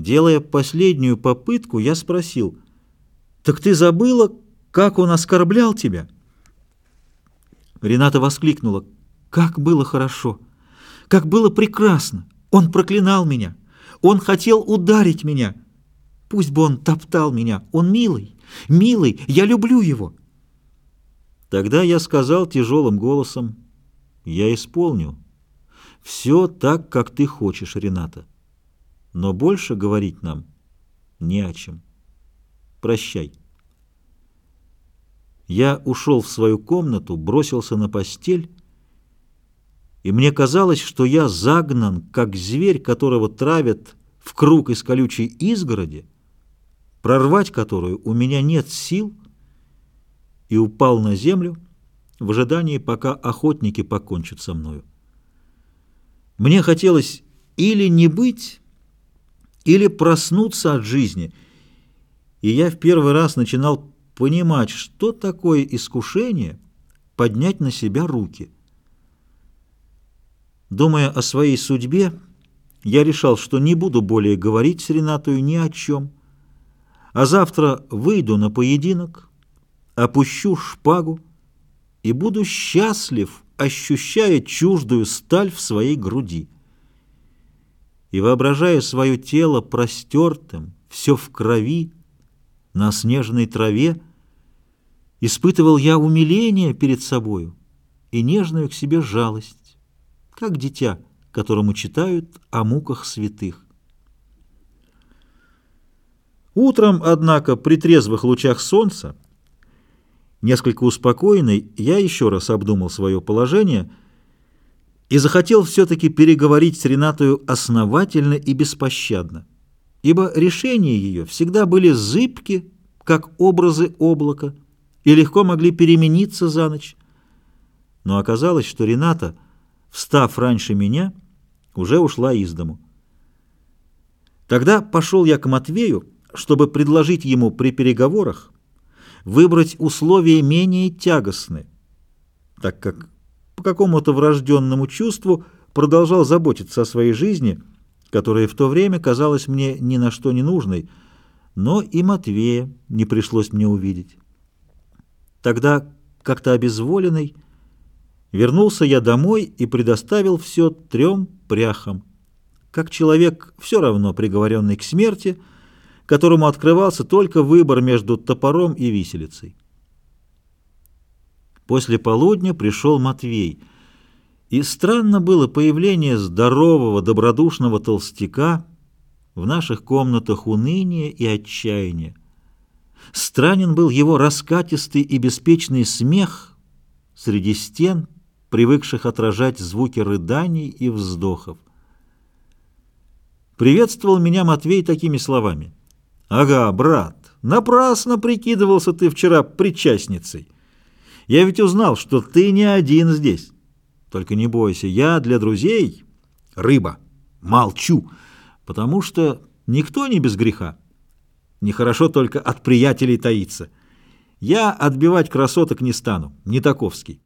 Делая последнюю попытку, я спросил, «Так ты забыла, как он оскорблял тебя?» Рената воскликнула, «Как было хорошо! Как было прекрасно! Он проклинал меня! Он хотел ударить меня! Пусть бы он топтал меня! Он милый! Милый! Я люблю его!» Тогда я сказал тяжелым голосом, «Я исполню. Все так, как ты хочешь, Рената. Но больше говорить нам не о чем. Прощай». Я ушел в свою комнату, бросился на постель, и мне казалось, что я загнан, как зверь, которого травят в круг из колючей изгороди, прорвать которую у меня нет сил, и упал на землю в ожидании, пока охотники покончат со мною. Мне хотелось или не быть, или проснуться от жизни, и я в первый раз начинал понимать, что такое искушение поднять на себя руки. Думая о своей судьбе, я решал, что не буду более говорить с Ренатою ни о чем, а завтра выйду на поединок, опущу шпагу и буду счастлив, ощущая чуждую сталь в своей груди. И воображая свое тело простертым, все в крови, на снежной траве, Испытывал я умиление перед собою и нежную к себе жалость, как дитя, которому читают о муках святых. Утром, однако, при трезвых лучах солнца, несколько успокоенный, я еще раз обдумал свое положение и захотел все-таки переговорить с Ренатою основательно и беспощадно, ибо решения ее всегда были зыбки, как образы облака, и легко могли перемениться за ночь. Но оказалось, что Рената, встав раньше меня, уже ушла из дому. Тогда пошел я к Матвею, чтобы предложить ему при переговорах выбрать условия менее тягостные, так как по какому-то врожденному чувству продолжал заботиться о своей жизни, которая в то время казалась мне ни на что не нужной, но и Матвея не пришлось мне увидеть. Тогда, как-то обезволенный, вернулся я домой и предоставил все трем пряхам, как человек, все равно приговоренный к смерти, которому открывался только выбор между топором и виселицей. После полудня пришел Матвей, и странно было появление здорового, добродушного толстяка в наших комнатах уныния и отчаяния. Странен был его раскатистый и беспечный смех среди стен, привыкших отражать звуки рыданий и вздохов. Приветствовал меня Матвей такими словами. «Ага, брат, напрасно прикидывался ты вчера причастницей. Я ведь узнал, что ты не один здесь. Только не бойся, я для друзей рыба, молчу, потому что никто не без греха. Нехорошо только от приятелей таиться. Я отбивать красоток не стану, не таковский.